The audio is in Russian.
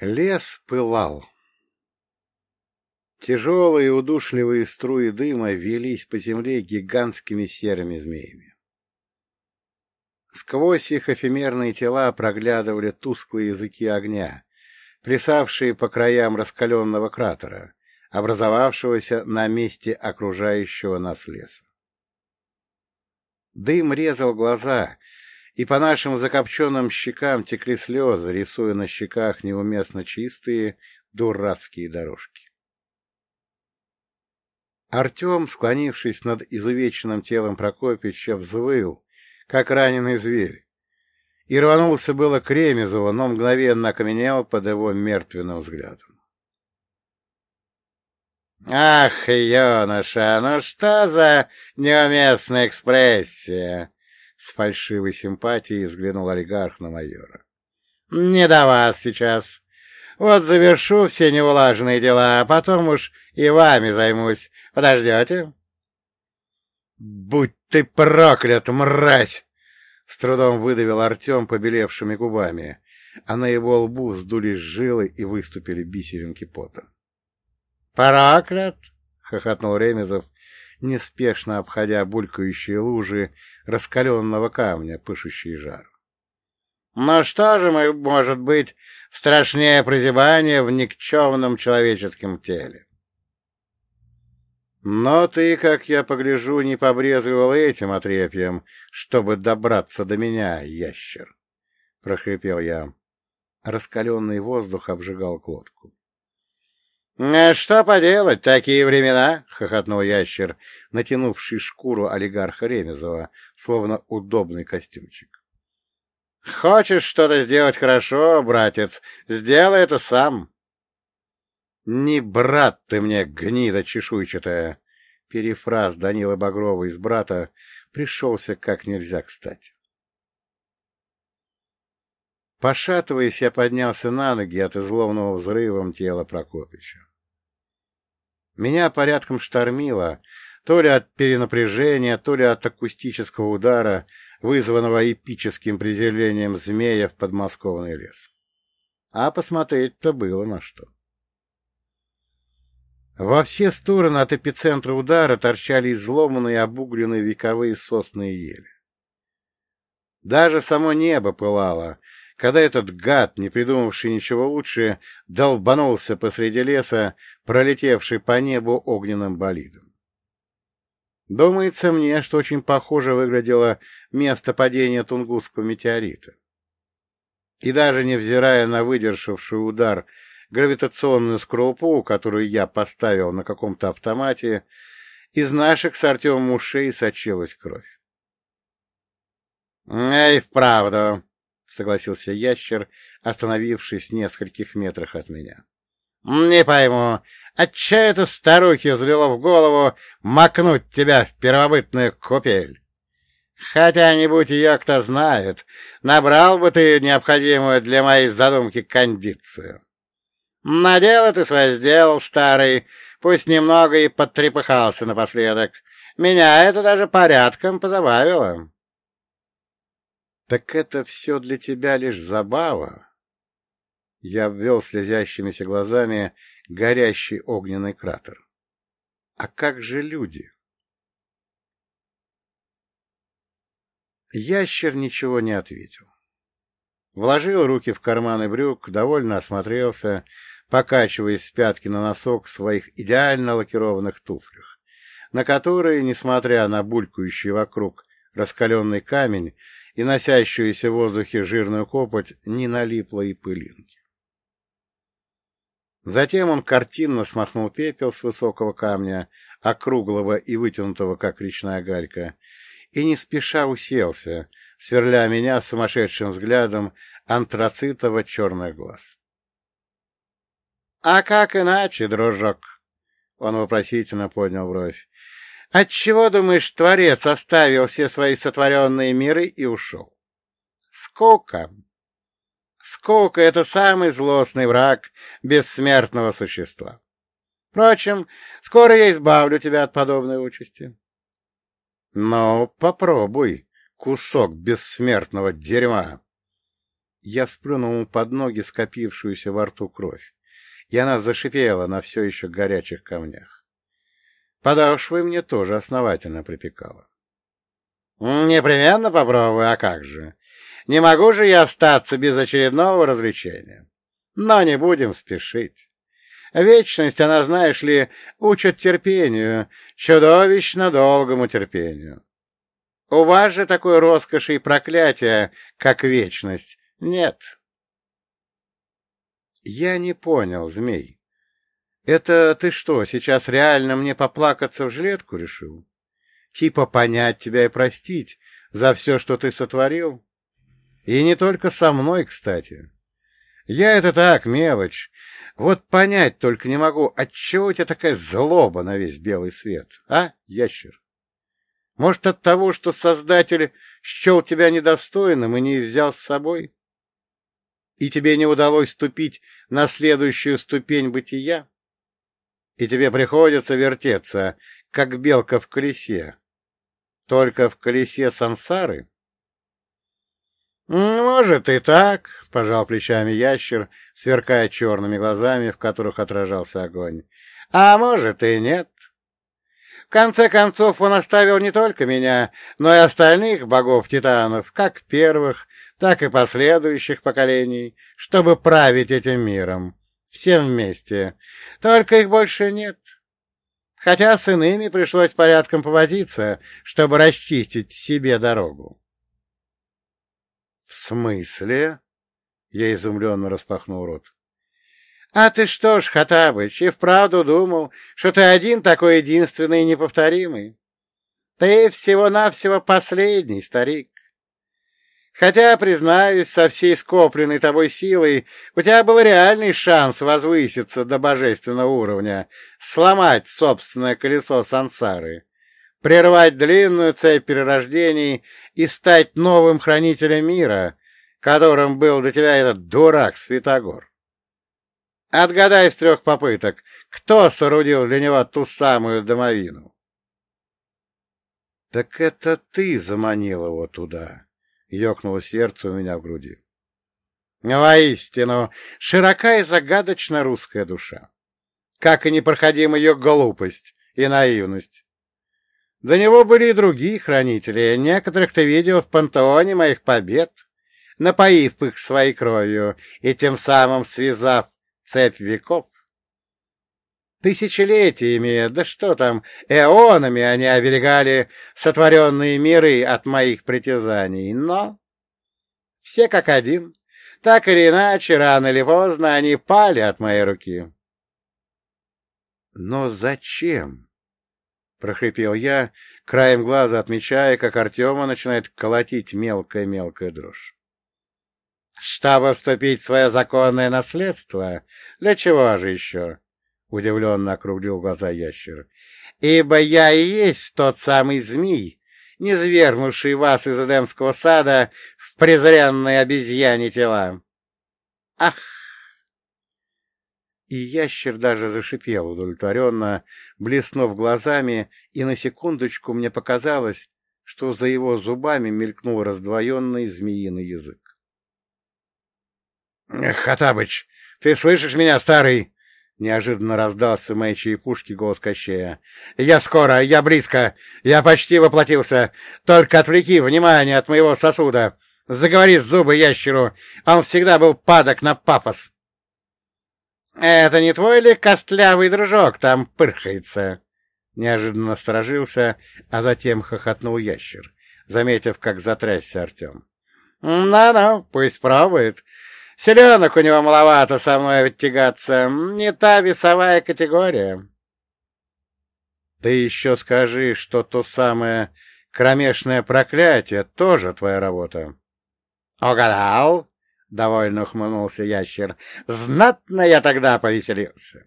Лес пылал. Тяжелые удушливые струи дыма велись по земле гигантскими серыми змеями. Сквозь их эфемерные тела проглядывали тусклые языки огня, плясавшие по краям раскаленного кратера, образовавшегося на месте окружающего нас леса. Дым резал глаза, и по нашим закопченным щекам текли слезы, рисуя на щеках неуместно чистые дурацкие дорожки. Артем, склонившись над изувеченным телом Прокопича, взвыл, как раненый зверь, и рванулся было к Ремезову, но мгновенно окаменел под его мертвенным взглядом. «Ах, юноша, ну что за неуместная экспрессия!» С фальшивой симпатией взглянул олигарх на майора. «Не до вас сейчас. Вот завершу все неулаженные дела, а потом уж и вами займусь. Подождете?» «Будь ты проклят, мразь!» С трудом выдавил Артем побелевшими губами, а на его лбу вздулись жилы и выступили бисеринки пота. «Проклят!» — хохотнул Ремезов, неспешно обходя булькающие лужи раскаленного камня, пышущие жар. «Но что же может быть страшнее прозябания в никчемном человеческом теле?» «Но ты, как я погляжу, не побрезговал этим отрепьем, чтобы добраться до меня, ящер!» — прохрипел я. Раскаленный воздух обжигал глотку. «А что поделать, такие времена!» — хохотнул ящер, натянувший шкуру олигарха Ремезова, словно удобный костюмчик. «Хочешь что-то сделать хорошо, братец, сделай это сам!» «Не брат ты мне, гнида чешуйчатая!» Перефраз Данила Багрова из брата пришелся как нельзя кстати. Пошатываясь, я поднялся на ноги от изломного взрывом тела Прокопича. Меня порядком штормило, то ли от перенапряжения, то ли от акустического удара, вызванного эпическим приземлением змея в подмосковный лес. А посмотреть-то было на что. Во все стороны от эпицентра удара торчали изломанные обугленные вековые сосны и ели. Даже само небо пылало, когда этот гад, не придумавший ничего лучше, долбанулся посреди леса, пролетевший по небу огненным болидом. Думается мне, что очень похоже выглядело место падения Тунгусского метеорита. И даже невзирая на выдержавший удар гравитационную скорлупу, которую я поставил на каком-то автомате, из наших с Артемом ушей сочилась кровь. — Эй, вправду! — согласился ящер, остановившись в нескольких метрах от меня. — Не пойму, отчего это старухе взлило в голову макнуть тебя в первобытную купель? Хотя, не будь ее, кто знает, набрал бы ты необходимую для моей задумки кондицию. На дело ты свое сделал, старый, пусть немного и подтрепыхался напоследок. Меня это даже порядком позабавило. Так это все для тебя лишь забава? Я ввел слезящимися глазами горящий огненный кратер. А как же люди? Ящер ничего не ответил. Вложил руки в карманы брюк, довольно осмотрелся, покачиваясь с пятки на носок в своих идеально лакированных туфлях, на которые, несмотря на булькающий вокруг раскаленный камень, и носящуюся в воздухе жирную копоть не налипло и пылинки. Затем он картинно смахнул пепел с высокого камня, округлого и вытянутого, как речная галька, и не спеша уселся, сверля меня сумасшедшим взглядом антрацитово-черных глаз. — А как иначе, дружок? — он вопросительно поднял бровь. Отчего, думаешь, Творец оставил все свои сотворенные миры и ушел? Скука. Скука — это самый злостный враг бессмертного существа. Впрочем, скоро я избавлю тебя от подобной участи. Ну, попробуй, кусок бессмертного дерьма. Я сплюнул под ноги скопившуюся во рту кровь, и она зашипела на все еще горячих камнях. Подошвы мне тоже основательно припекало. — Непременно попробую, а как же? Не могу же я остаться без очередного развлечения. Но не будем спешить. Вечность, она, знаешь ли, учит терпению, чудовищно долгому терпению. У вас же такой роскоши и проклятия, как вечность, нет. Я не понял, змей. Это ты что, сейчас реально мне поплакаться в жилетку решил? Типа понять тебя и простить за все, что ты сотворил? И не только со мной, кстати. Я это так, мелочь. Вот понять только не могу, отчего у тебя такая злоба на весь белый свет, а, ящер? Может, от того, что Создатель счел тебя недостойным и не взял с собой? И тебе не удалось ступить на следующую ступень бытия? И тебе приходится вертеться, как белка в колесе. Только в колесе сансары? «Может, и так», — пожал плечами ящер, сверкая черными глазами, в которых отражался огонь. «А может, и нет. В конце концов, он оставил не только меня, но и остальных богов-титанов, как первых, так и последующих поколений, чтобы править этим миром. Всем вместе. Только их больше нет. Хотя с иными пришлось порядком повозиться, чтобы расчистить себе дорогу. — В смысле? — я изумленно распахнул рот. — А ты что ж, Хатабыч, и вправду думал, что ты один такой единственный и неповторимый? Ты всего-навсего последний, старик. Хотя, признаюсь, со всей скопленной тобой силой у тебя был реальный шанс возвыситься до божественного уровня, сломать собственное колесо сансары, прервать длинную цепь перерождений и стать новым хранителем мира, которым был до тебя этот дурак Святогор. Отгадай с трех попыток, кто соорудил для него ту самую домовину? — Так это ты заманил его туда, ёкнуло сердце у меня в груди. Воистину, широка и загадочна русская душа. Как и непроходима ее глупость и наивность. До него были и другие хранители, некоторых ты видел в пантеоне моих побед, напоив их своей кровью и тем самым связав цепь веков. Тысячелетиями, да что там, эонами они оберегали сотворенные миры от моих притязаний, но все как один, так или иначе, рано или поздно они пали от моей руки. — Но зачем? — прохрипел я, краем глаза отмечая, как Артема начинает колотить мелкая-мелкая дрожь. — Чтобы вступить в свое законное наследство? Для чего же еще? Удивленно округлил глаза ящер. «Ибо я и есть тот самый змей, низвергнувший вас из Эдемского сада в презренные обезьяне тела. Ах!» И ящер даже зашипел удовлетворенно, блеснув глазами, и на секундочку мне показалось, что за его зубами мелькнул раздвоенный змеиный язык. — Хатабыч, ты слышишь меня, старый? Неожиданно раздался моей черепушке голос Кощея. «Я скоро, я близко, я почти воплотился. Только отвлеки внимание от моего сосуда. Заговори с зубы ящеру, он всегда был падок на пафос». «Это не твой ли костлявый дружок там пырхается?» Неожиданно насторожился, а затем хохотнул ящер, заметив, как затрясся Артем. «Ну-ну, пусть пробует. Селенок у него маловато со мной тягаться. Не та весовая категория. Ты еще скажи, что то самое кромешное проклятие тоже твоя работа. Угадал? — довольно ухмыльнулся ящер. — Знатно я тогда повеселился.